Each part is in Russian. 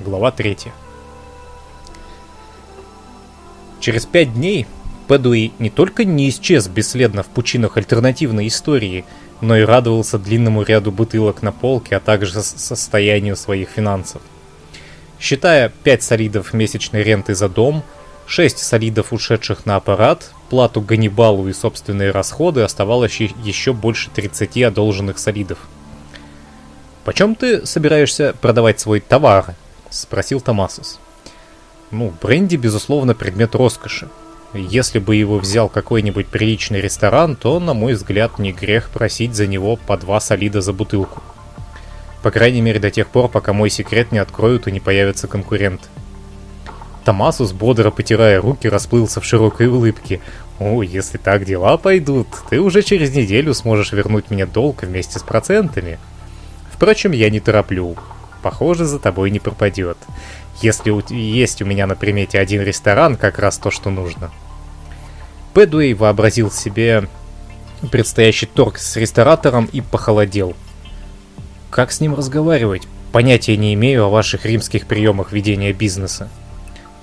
Глава 3. Через пять дней Пэдуи не только не исчез бесследно в пучинах альтернативной истории, но и радовался длинному ряду бутылок на полке, а также состоянию своих финансов. Считая 5 солидов месячной ренты за дом, 6 солидов ушедших на аппарат, плату Ганнибалу и собственные расходы, оставалось еще больше 30 одолженных солидов. «Почем ты собираешься продавать свой товар?» — спросил Томасус. «Ну, бренди, безусловно, предмет роскоши. Если бы его взял какой-нибудь приличный ресторан, то, на мой взгляд, не грех просить за него по два солида за бутылку. По крайней мере, до тех пор, пока мой секрет не откроют и не появится конкурент». Томасус, бодро потирая руки, расплылся в широкой улыбке. «О, если так дела пойдут, ты уже через неделю сможешь вернуть мне долг вместе с процентами. Впрочем, я не тороплю похоже, за тобой не пропадет. Если у, есть у меня на примете один ресторан, как раз то, что нужно. Пэдуэй вообразил себе предстоящий торг с ресторатором и похолодел. Как с ним разговаривать? Понятия не имею о ваших римских приемах ведения бизнеса.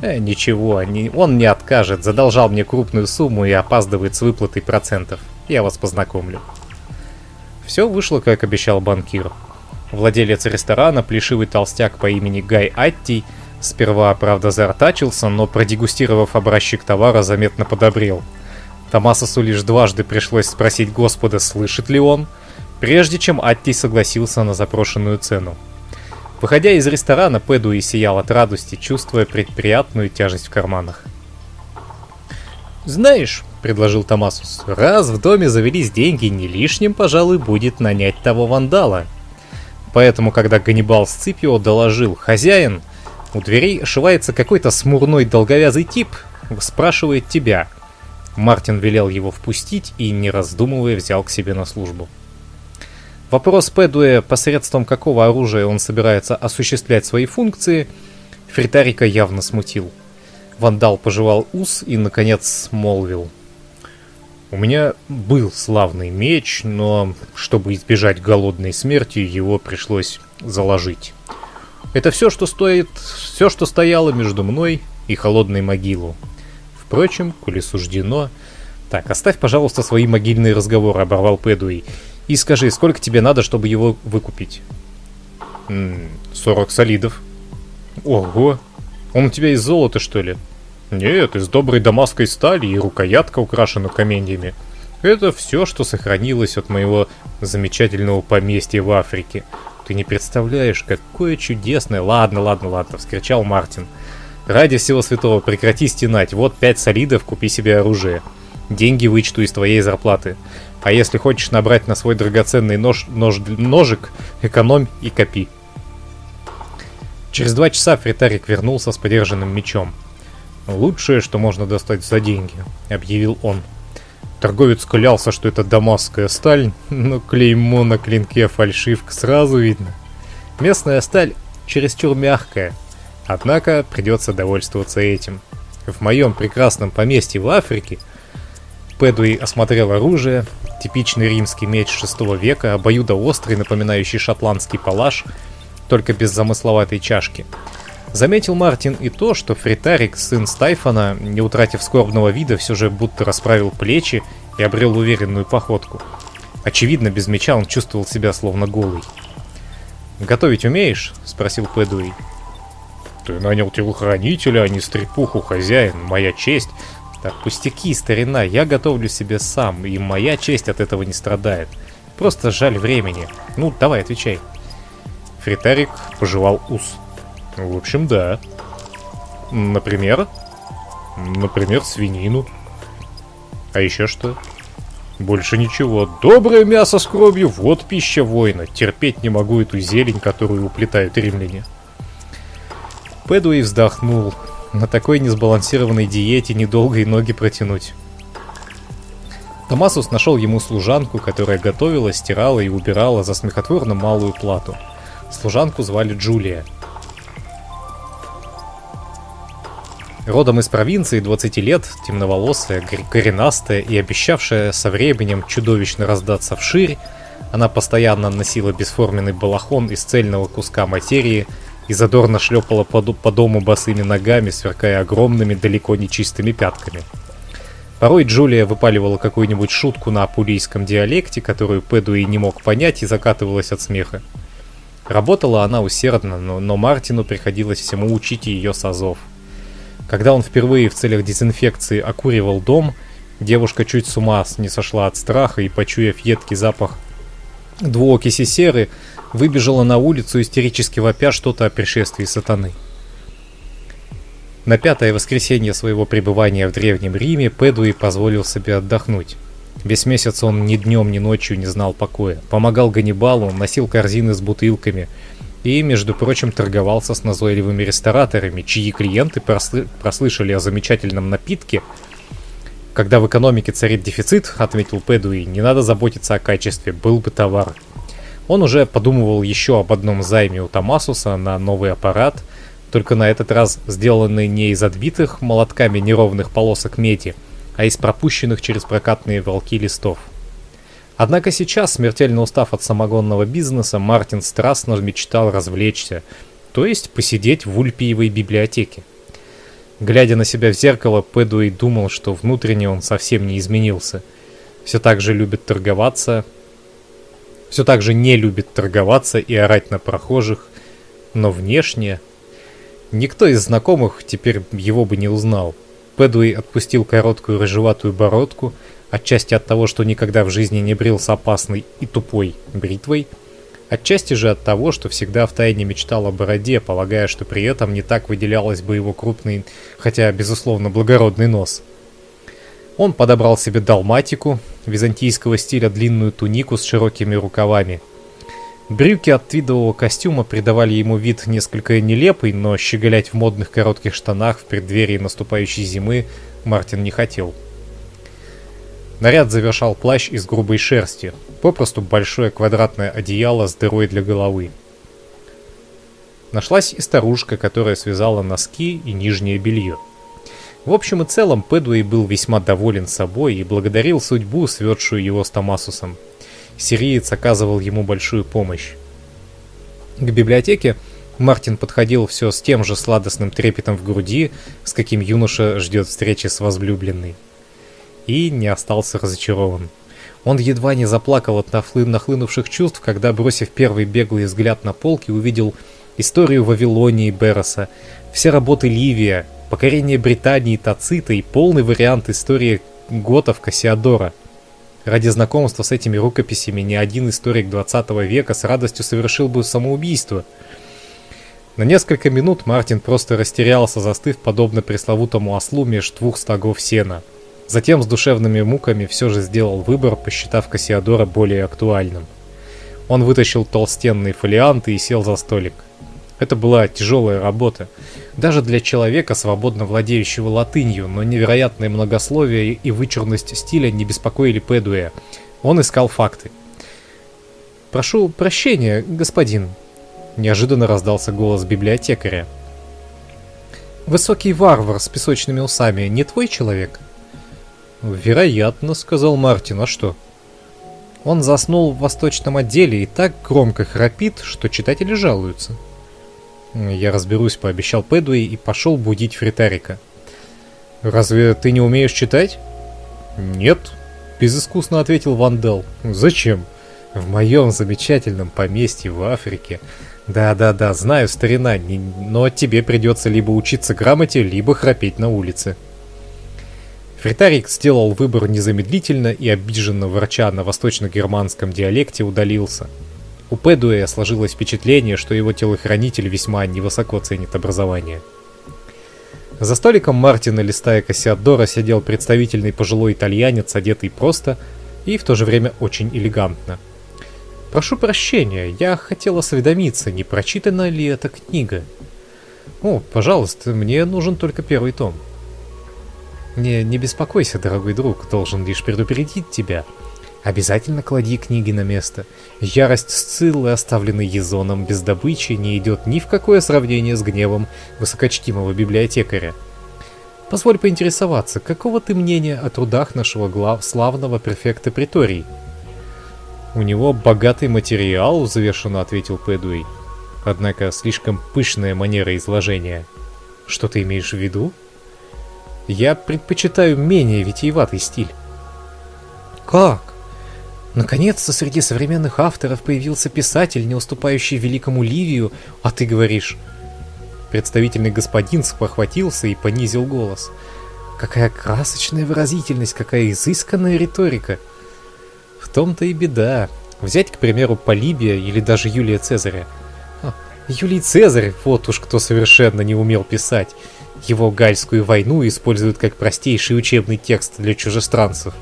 Э, ничего, не, он не откажет, задолжал мне крупную сумму и опаздывает с выплатой процентов. Я вас познакомлю. Все вышло, как обещал банкир. Владелец ресторана, плешивый толстяк по имени Гай Аттий, сперва, правда, заортачился, но продегустировав образчик товара, заметно подобрел. Томасосу лишь дважды пришлось спросить Господа, слышит ли он, прежде чем Аттий согласился на запрошенную цену. Выходя из ресторана, Пэдуи сиял от радости, чувствуя предприятную тяжесть в карманах. «Знаешь», — предложил Томасус, — «раз в доме завелись деньги, не лишним, пожалуй, будет нанять того вандала. Поэтому, когда Ганнибал Сципио доложил «Хозяин», у дверей ошивается какой-то смурной долговязый тип, спрашивает тебя. Мартин велел его впустить и, не раздумывая, взял к себе на службу. Вопрос Пэдуэ, посредством какого оружия он собирается осуществлять свои функции, Фритарика явно смутил. Вандал пожевал ус и, наконец, молвил — у меня был славный меч, но чтобы избежать голодной смерти, его пришлось заложить. Это все, что стоит, все, что стояло между мной и холодной могилу. Впрочем, коли суждено... Так, оставь, пожалуйста, свои могильные разговоры, оборвал Пэдуи. И скажи, сколько тебе надо, чтобы его выкупить? М -м, 40 солидов. Ого! Он у тебя из золота, что ли? Нет, из доброй дамасской стали и рукоятка украшена каменьями. Это все, что сохранилось от моего замечательного поместья в Африке. Ты не представляешь, какое чудесное... Ладно, ладно, ладно, вскричал Мартин. Ради всего святого, прекрати стенать. Вот пять солидов, купи себе оружие. Деньги вычту из твоей зарплаты. А если хочешь набрать на свой драгоценный нож, нож, ножик, экономь и копи. Через два часа Фритарик вернулся с подержанным мечом. «Лучшее, что можно достать за деньги», — объявил он. Торговец клялся, что это дамасская сталь, но клеймо на клинке фальшивка сразу видно. Местная сталь чересчур мягкая, однако придется довольствоваться этим. В моем прекрасном поместье в Африке Пэдуи осмотрел оружие, типичный римский меч 6 века, обоюдоострый, напоминающий шотландский палаш, только без замысловатой чашки — Заметил Мартин и то, что Фритарик, сын Стайфана, не утратив скорбного вида, все же будто расправил плечи и обрел уверенную походку. Очевидно, без меча он чувствовал себя словно голый. «Готовить умеешь?» — спросил Пэдуи. «Ты нанял телохранителя, а не стрепуху, хозяин. Моя честь...» «Так, пустяки, старина, я готовлю себе сам, и моя честь от этого не страдает. Просто жаль времени. Ну, давай, отвечай». Фритарик пожевал ус. В общем, да. Например? Например, свинину. А еще что? Больше ничего. Доброе мясо с кровью, вот пища воина. Терпеть не могу эту зелень, которую уплетают римляне. Пэдуэй вздохнул. На такой несбалансированной диете недолго и ноги протянуть. Томасус нашел ему служанку, которая готовила, стирала и убирала за смехотворно малую плату. Служанку звали Джулия. Родом из провинции, 20 лет, темноволосая, коренастая и обещавшая со временем чудовищно раздаться вширь, она постоянно носила бесформенный балахон из цельного куска материи, и задорно шлепала по, по дому босыми ногами, сверкая огромными, далеко не чистыми пятками. Порой Джулия выпаливала какую-нибудь шутку на апулийском диалекте, которую Пэдуи не мог понять и закатывалась от смеха. Работала она усердно, но, но Мартину приходилось всему учить ее с азов. Когда он впервые в целях дезинфекции окуривал дом, девушка чуть с ума не сошла от страха и, почуяв едкий запах двуокиси серы, выбежала на улицу, истерически вопя что-то о пришествии сатаны. На пятое воскресенье своего пребывания в Древнем Риме Пэдуи позволил себе отдохнуть. Весь месяц он ни днем, ни ночью не знал покоя. Помогал Ганнибалу, носил корзины с бутылками и, между прочим, торговался с назойливыми рестораторами, чьи клиенты прослы прослышали о замечательном напитке. Когда в экономике царит дефицит, отметил Пэдуи, не надо заботиться о качестве, был бы товар. Он уже подумывал еще об одном займе у Томасуса на новый аппарат, только на этот раз сделанный не из отбитых молотками неровных полосок меди, а из пропущенных через прокатные волки листов. Однако сейчас, смертельно устав от самогонного бизнеса, Мартин страстно мечтал развлечься, то есть посидеть в Ульпиевой библиотеке. Глядя на себя в зеркало, Пэдуэй думал, что внутренне он совсем не изменился. Все так же любит торговаться, все так же не любит торговаться и орать на прохожих, но внешне... Никто из знакомых теперь его бы не узнал. Пэдуэй отпустил короткую рыжеватую бородку, отчасти от того, что никогда в жизни не брился опасной и тупой бритвой, отчасти же от того, что всегда втайне мечтал о бороде, полагая, что при этом не так выделялось бы его крупный, хотя, безусловно, благородный нос. Он подобрал себе далматику, византийского стиля длинную тунику с широкими рукавами. Брюки от твидового костюма придавали ему вид несколько нелепый, но щеголять в модных коротких штанах в преддверии наступающей зимы Мартин не хотел. Наряд завершал плащ из грубой шерсти, попросту большое квадратное одеяло с дырой для головы. Нашлась и старушка, которая связала носки и нижнее белье. В общем и целом, Пэдуэй был весьма доволен собой и благодарил судьбу, сведшую его с Томасусом. Сириец оказывал ему большую помощь. К библиотеке Мартин подходил все с тем же сладостным трепетом в груди, с каким юноша ждет встречи с возлюбленной. И не остался разочарован. Он едва не заплакал от нахлынувших чувств, когда, бросив первый беглый взгляд на полки, увидел историю Вавилонии Бероса, все работы Ливия, покорение Британии Тацита и полный вариант истории готов Кассиадора. Ради знакомства с этими рукописями ни один историк 20 века с радостью совершил бы самоубийство. На несколько минут Мартин просто растерялся, застыв подобно пресловутому ослу меж двух стогов сена. Затем с душевными муками все же сделал выбор, посчитав Кассиадора более актуальным. Он вытащил толстенные фолианты и сел за столик. Это была тяжелая работа. Даже для человека, свободно владеющего латынью, но невероятное многословие и вычурность стиля не беспокоили Пэдуэ. Он искал факты. «Прошу прощения, господин», — неожиданно раздался голос библиотекаря. «Высокий варвар с песочными усами не твой человек?» «Вероятно», — сказал Мартин, — «а что?» Он заснул в восточном отделе и так громко храпит, что читатели жалуются. Я разберусь, пообещал Пэдуи и пошел будить Фритарика. «Разве ты не умеешь читать?» «Нет», — безыскусно ответил Вандел. «Зачем?» «В моем замечательном поместье в Африке. Да-да-да, знаю, старина, но тебе придется либо учиться грамоте, либо храпеть на улице». Фритарик сделал выбор незамедлительно и обиженно ворча на восточно-германском диалекте удалился. У Пэдуэя сложилось впечатление, что его телохранитель весьма невысоко ценит образование. За столиком Мартина, листая Кассиадора, сидел представительный пожилой итальянец, одетый просто и в то же время очень элегантно. «Прошу прощения, я хотел осведомиться, не прочитана ли эта книга?» «О, пожалуйста, мне нужен только первый том». «Не, не беспокойся, дорогой друг, должен лишь предупредить тебя. Обязательно клади книги на место. Ярость Сциллы, оставленной Езоном без добычи, не идет ни в какое сравнение с гневом высокочтимого библиотекаря. Позволь поинтересоваться, какого ты мнения о трудах нашего глав славного префекта Приторий? У него богатый материал, завершенно ответил Пэдуэй. однако слишком пышная манера изложения. Что ты имеешь в виду? Я предпочитаю менее витиеватый стиль. Как? Наконец-то среди современных авторов появился писатель, не уступающий великому Ливию, а ты говоришь... Представительный господин спохватился и понизил голос. Какая красочная выразительность, какая изысканная риторика. В том-то и беда. Взять, к примеру, Полибия или даже Юлия Цезаря. А, Юлий Цезарь, вот уж кто совершенно не умел писать. Его гальскую войну используют как простейший учебный текст для чужестранцев.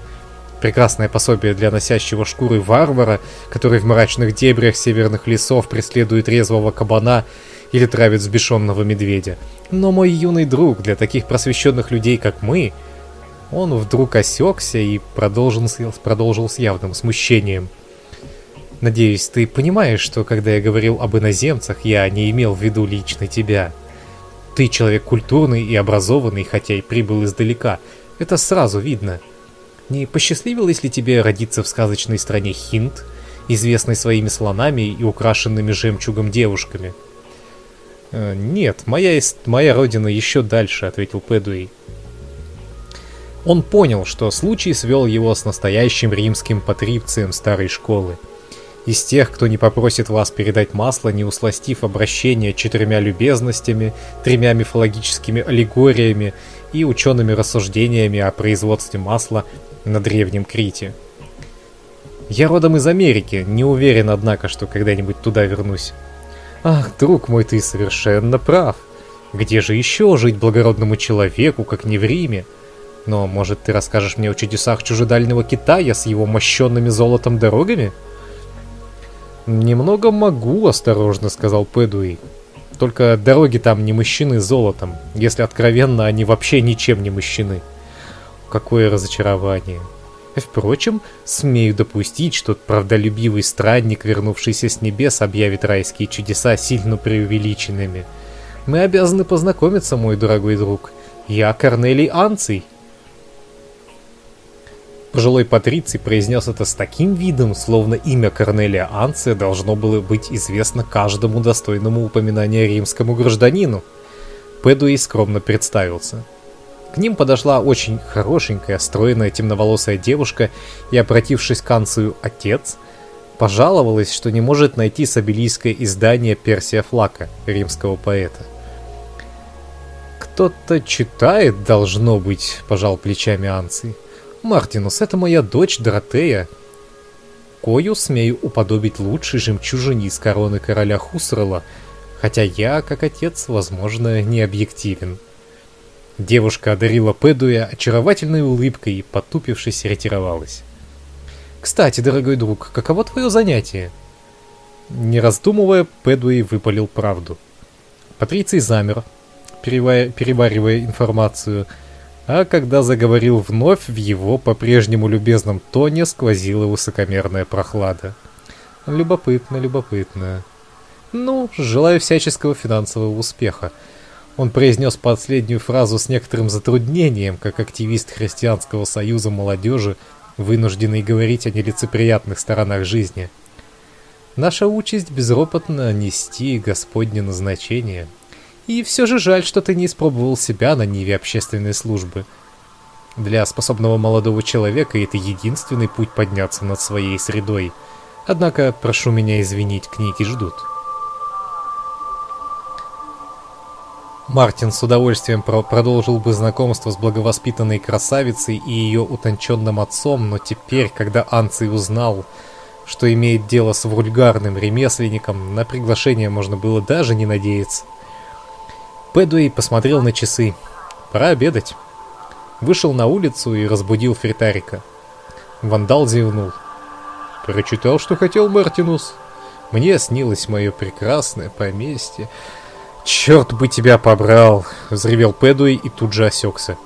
Прекрасное пособие для носящего шкуры варвара, который в мрачных дебрях северных лесов преследует резвого кабана или травит взбешенного медведя. Но мой юный друг, для таких просвещенных людей, как мы, он вдруг осекся и продолжил, продолжил с явным смущением. Надеюсь, ты понимаешь, что когда я говорил об иноземцах, я не имел в виду лично тебя. Ты человек культурный и образованный, хотя и прибыл издалека. Это сразу видно. Не посчастливилось ли тебе родиться в сказочной стране Хинд, известной своими слонами и украшенными жемчугом девушками? «Э, «Нет, моя, моя родина еще дальше», — ответил Пэдуэй. Он понял, что случай свел его с настоящим римским патрицием старой школы. Из тех, кто не попросит вас передать масло, не усластив обращение четырьмя любезностями, тремя мифологическими аллегориями и учеными рассуждениями о производстве масла на Древнем Крите. Я родом из Америки, не уверен, однако, что когда-нибудь туда вернусь. Ах, друг мой, ты совершенно прав. Где же еще жить благородному человеку, как не в Риме? Но, может, ты расскажешь мне о чудесах чужедальнего Китая с его мощенными золотом дорогами? Немного могу, осторожно сказал Пэдуи. Только дороги там не мощены золотом. Если откровенно, они вообще ничем не мощены. Какое разочарование. Впрочем, смею допустить, что правдолюбивый странник, вернувшийся с небес, объявит райские чудеса сильно преувеличенными. Мы обязаны познакомиться, мой дорогой друг. Я Корнелий Анций. Пожилой патриций произнес это с таким видом, словно имя Корнелия Анция должно было быть известно каждому достойному упоминания римскому гражданину. Пэдуэй скромно представился. К ним подошла очень хорошенькая, стройная, темноволосая девушка и, обратившись к Анцию «отец», пожаловалась, что не может найти сабелийское издание Персия Флака, римского поэта. «Кто-то читает, должно быть», — пожал плечами Анций. «Мартинус, это моя дочь Доротея. Кою смею уподобить лучшей жемчужине из короны короля Хусрела, хотя я, как отец, возможно, не объективен». Девушка одарила Пэдуя очаровательной улыбкой и, потупившись, ретировалась. «Кстати, дорогой друг, каково твое занятие?» Не раздумывая, Пэдуэй выпалил правду. Патриций замер, переваривая информацию, а когда заговорил вновь, в его по-прежнему любезном тоне сквозила высокомерная прохлада. Любопытно, любопытно. Ну, желаю всяческого финансового успеха. Он произнес последнюю фразу с некоторым затруднением, как активист Христианского союза молодежи, вынужденный говорить о нелицеприятных сторонах жизни. Наша участь безропотно нести Господне назначение. И все же жаль, что ты не испробовал себя на ниве общественной службы. Для способного молодого человека это единственный путь подняться над своей средой. Однако, прошу меня извинить, книги ждут. Мартин с удовольствием про продолжил бы знакомство с благовоспитанной красавицей и ее утонченным отцом, но теперь, когда Анций узнал, что имеет дело с вульгарным ремесленником, на приглашение можно было даже не надеяться. Пэдуэй посмотрел на часы. Пора обедать. Вышел на улицу и разбудил Фритарика. Вандал зевнул. «Прочитал, что хотел Мартинус. Мне снилось мое прекрасное поместье». «Черт бы тебя побрал!» — взревел Пэдуэй и тут же осекся.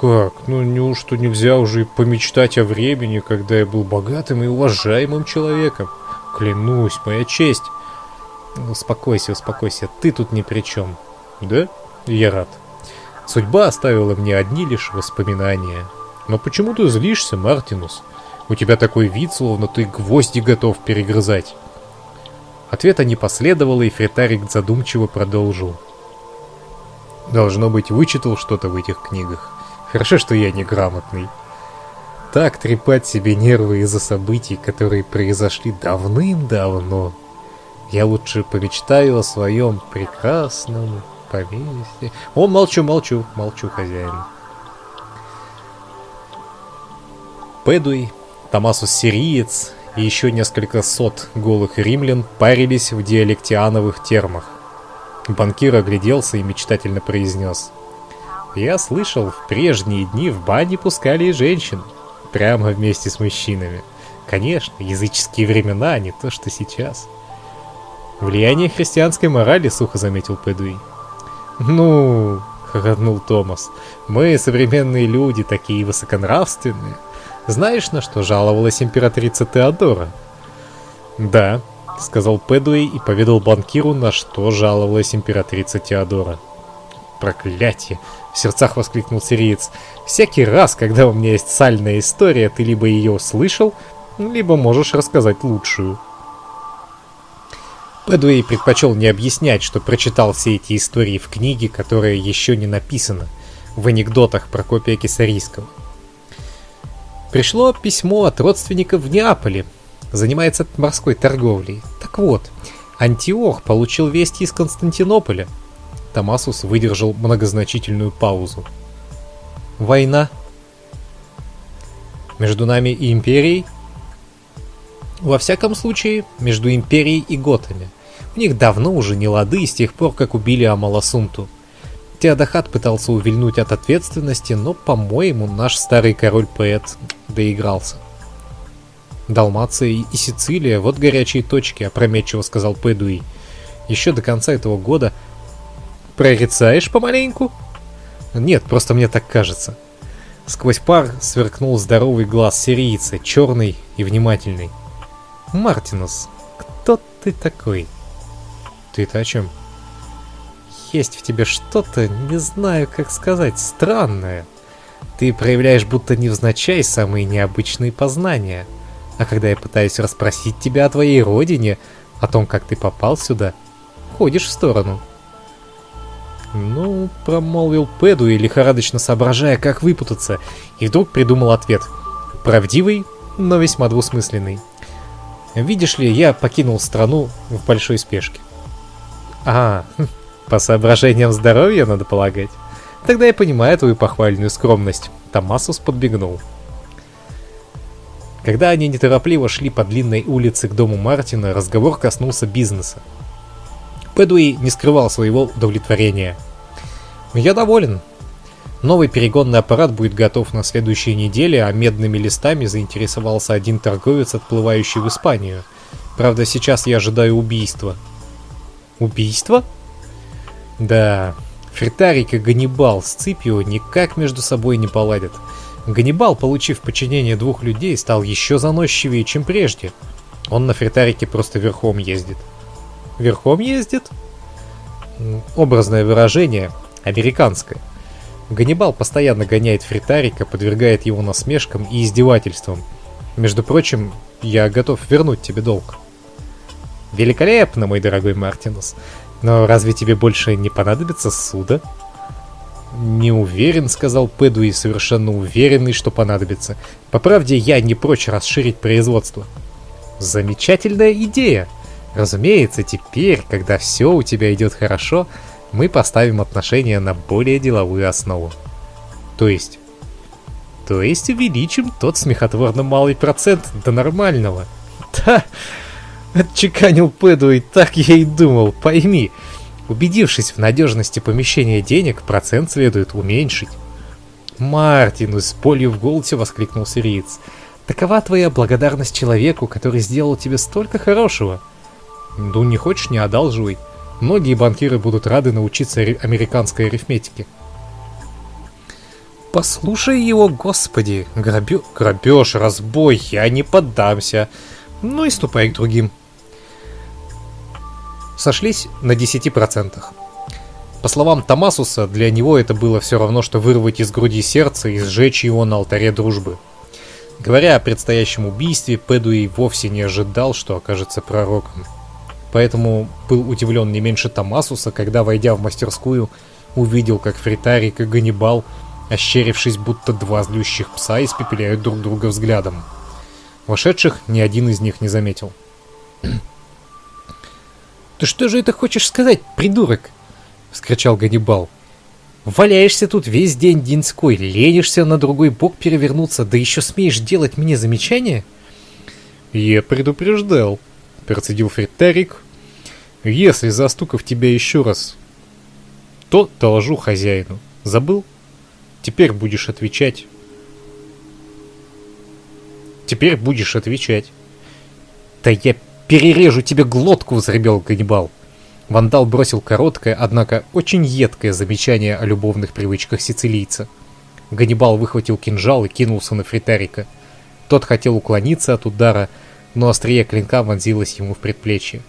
«Как? Ну неужто нельзя уже помечтать о времени, когда я был богатым и уважаемым человеком? Клянусь, моя честь!» «Успокойся, успокойся, ты тут ни при чем». «Да? Я рад. Судьба оставила мне одни лишь воспоминания. Но почему ты злишься, Мартинус? У тебя такой вид, словно ты гвозди готов перегрызать». Ответа не последовало, и Фритарик задумчиво продолжил. Должно быть, вычитал что-то в этих книгах. Хорошо, что я неграмотный. Так трепать себе нервы из-за событий, которые произошли давным-давно. Я лучше помечтаю о своем прекрасном поместье. О, молчу, молчу, молчу, хозяин. Пэдуй, Томасус Сириец и еще несколько сот голых римлян парились в диалектиановых термах. Банкир огляделся и мечтательно произнес. «Я слышал, в прежние дни в бане пускали и женщин, прямо вместе с мужчинами. Конечно, языческие времена, а не то, что сейчас». «Влияние христианской морали», — сухо заметил Пэдуи. «Ну...» — хохотнул Томас. «Мы, современные люди, такие высоконравственные. Знаешь, на что жаловалась императрица Теодора?» «Да», — сказал Пэдуэй и поведал банкиру, на что жаловалась императрица Теодора. «Проклятие!» — в сердцах воскликнул сириец. «Всякий раз, когда у меня есть сальная история, ты либо ее слышал, либо можешь рассказать лучшую». Пэдуэй предпочел не объяснять, что прочитал все эти истории в книге, которая еще не написана, в анекдотах Прокопия Кисарийского. Пришло письмо от родственников в Неаполе, занимается морской торговлей. Так вот, Антиох получил вести из Константинополя. Томасус выдержал многозначительную паузу. Война между нами и Империей? Во всяком случае, между Империей и Готами. У них давно уже не лады с тех пор, как убили Амаласунту. Теодахат пытался увильнуть от ответственности, но, по-моему, наш старый король-поэт доигрался. Далмация и Сицилия — вот горячие точки, опрометчиво сказал Пэдуи. Еще до конца этого года... Прорицаешь помаленьку? Нет, просто мне так кажется. Сквозь пар сверкнул здоровый глаз сирийца, черный и внимательный. Мартинус, кто ты такой? Ты-то о чем? Есть в тебе что-то, не знаю, как сказать, странное. Ты проявляешь будто невзначай самые необычные познания — а когда я пытаюсь расспросить тебя о твоей родине, о том, как ты попал сюда, ходишь в сторону. Ну, промолвил Пэду и лихорадочно соображая, как выпутаться, и вдруг придумал ответ. Правдивый, но весьма двусмысленный. Видишь ли, я покинул страну в большой спешке. А, по соображениям здоровья, надо полагать. Тогда я понимаю твою похвальную скромность. Томасус подбегнул. Когда они неторопливо шли по длинной улице к дому Мартина, разговор коснулся бизнеса. Пэдуи не скрывал своего удовлетворения. «Я доволен. Новый перегонный аппарат будет готов на следующей неделе, а медными листами заинтересовался один торговец, отплывающий в Испанию. Правда, сейчас я ожидаю убийства». «Убийство?» «Да, Фритарик и Ганнибал с Ципио никак между собой не поладят». Ганнибал, получив подчинение двух людей, стал еще заносчивее, чем прежде. Он на фритарике просто верхом ездит. Верхом ездит? Образное выражение, американское. Ганнибал постоянно гоняет фритарика, подвергает его насмешкам и издевательствам. Между прочим, я готов вернуть тебе долг. Великолепно, мой дорогой Мартинус. Но разве тебе больше не понадобится суда? «Не уверен», — сказал Пэдуи, совершенно уверенный, что понадобится. «По правде, я не прочь расширить производство». «Замечательная идея! Разумеется, теперь, когда все у тебя идет хорошо, мы поставим отношения на более деловую основу». «То есть?» «То есть увеличим тот смехотворно малый процент до нормального». «Да!» — отчеканил Пэдуи, так я и думал, пойми». Убедившись в надежности помещения денег, процент следует уменьшить. «Мартин!» — с болью в голосе воскликнул сириец. «Такова твоя благодарность человеку, который сделал тебе столько хорошего!» «Ну, не хочешь, не одалживай. Многие банкиры будут рады научиться американской арифметике». «Послушай его, господи! Грабё... Грабеж, разбой, я не поддамся!» «Ну и ступай к другим!» Сошлись на 10%. По словам Томасуса, для него это было все равно, что вырвать из груди сердце и сжечь его на алтаре дружбы. Говоря о предстоящем убийстве, Пэдуи вовсе не ожидал, что окажется пророком. поэтому был удивлен не меньше Томасуса, когда, войдя в мастерскую, увидел, как Фритарик и Ганнибал, ощерившись, будто два злющих пса, испепеляют друг друга взглядом. Вошедших ни один из них не заметил. «Ты что же это хочешь сказать, придурок?» — вскричал Ганнибал. «Валяешься тут весь день деньской, ленишься на другой бок перевернуться, да еще смеешь делать мне замечания?» «Я предупреждал», — процедил Фритарик. «Если застукав тебя еще раз, то доложу хозяину. Забыл? Теперь будешь отвечать». «Теперь будешь отвечать». «Да я перережу тебе глотку!» — взребел Ганнибал. Вандал бросил короткое, однако очень едкое замечание о любовных привычках сицилийца. Ганнибал выхватил кинжал и кинулся на Фритарика. Тот хотел уклониться от удара, но острие клинка вонзилось ему в предплечье.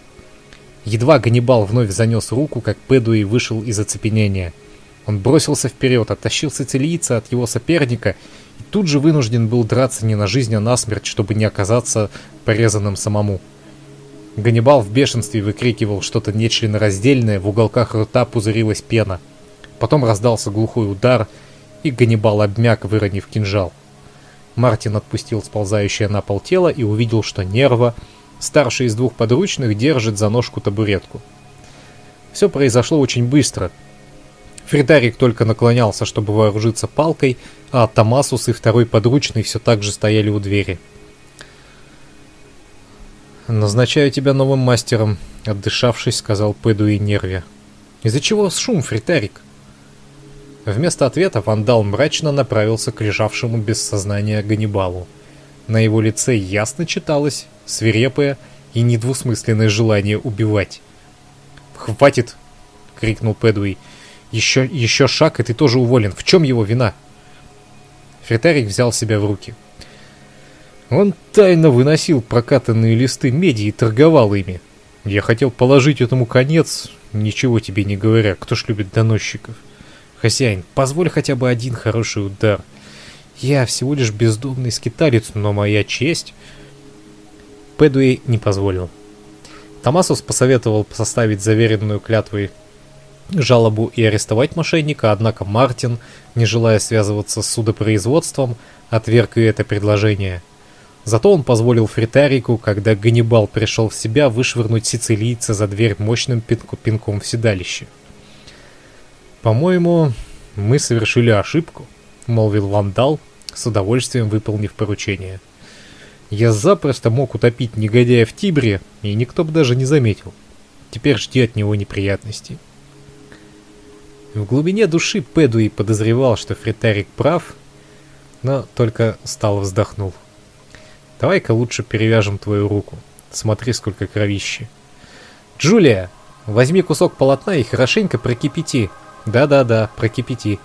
Едва Ганнибал вновь занес руку, как Пэдуи вышел из оцепенения. Он бросился вперед, оттащил сицилийца от его соперника и тут же вынужден был драться не на жизнь, а на смерть, чтобы не оказаться порезанным самому. Ганнибал в бешенстве выкрикивал что-то нечленораздельное, в уголках рта пузырилась пена. Потом раздался глухой удар, и Ганнибал обмяк, выронив кинжал. Мартин отпустил сползающее на пол тело и увидел, что Нерва, старший из двух подручных, держит за ножку табуретку. Все произошло очень быстро. Фридарик только наклонялся, чтобы вооружиться палкой, а Томасус и второй подручный все так же стояли у двери. «Назначаю тебя новым мастером», — отдышавшись, сказал Пэду и Нерве. «Из-за чего шум, Фритарик?» Вместо ответа Вандал мрачно направился к лежавшему без сознания Ганнибалу. На его лице ясно читалось свирепое и недвусмысленное желание убивать. «Хватит!» — крикнул Пэдуи. «Еще, еще шаг, и ты тоже уволен. В чем его вина?» Фритарик взял себя в руки. Он тайно выносил прокатанные листы меди и торговал ими. Я хотел положить этому конец, ничего тебе не говоря, кто ж любит доносчиков. Хозяин, позволь хотя бы один хороший удар. Я всего лишь бездомный скиталец, но моя честь... Пэдуэй не позволил. Томасус посоветовал составить заверенную клятвой жалобу и арестовать мошенника, однако Мартин, не желая связываться с судопроизводством, отверг и это предложение. Зато он позволил Фритарику, когда Ганнибал пришел в себя, вышвырнуть сицилийца за дверь мощным пинком в седалище. «По-моему, мы совершили ошибку», — молвил Вандал, с удовольствием выполнив поручение. «Я запросто мог утопить негодяя в Тибре, и никто бы даже не заметил. Теперь жди от него неприятностей». В глубине души Пэдуи подозревал, что Фритарик прав, но только стало вздохнул. «Давай-ка лучше перевяжем твою руку. Смотри, сколько кровищи». «Джулия, возьми кусок полотна и хорошенько прокипяти», да-да-да, прокипяти.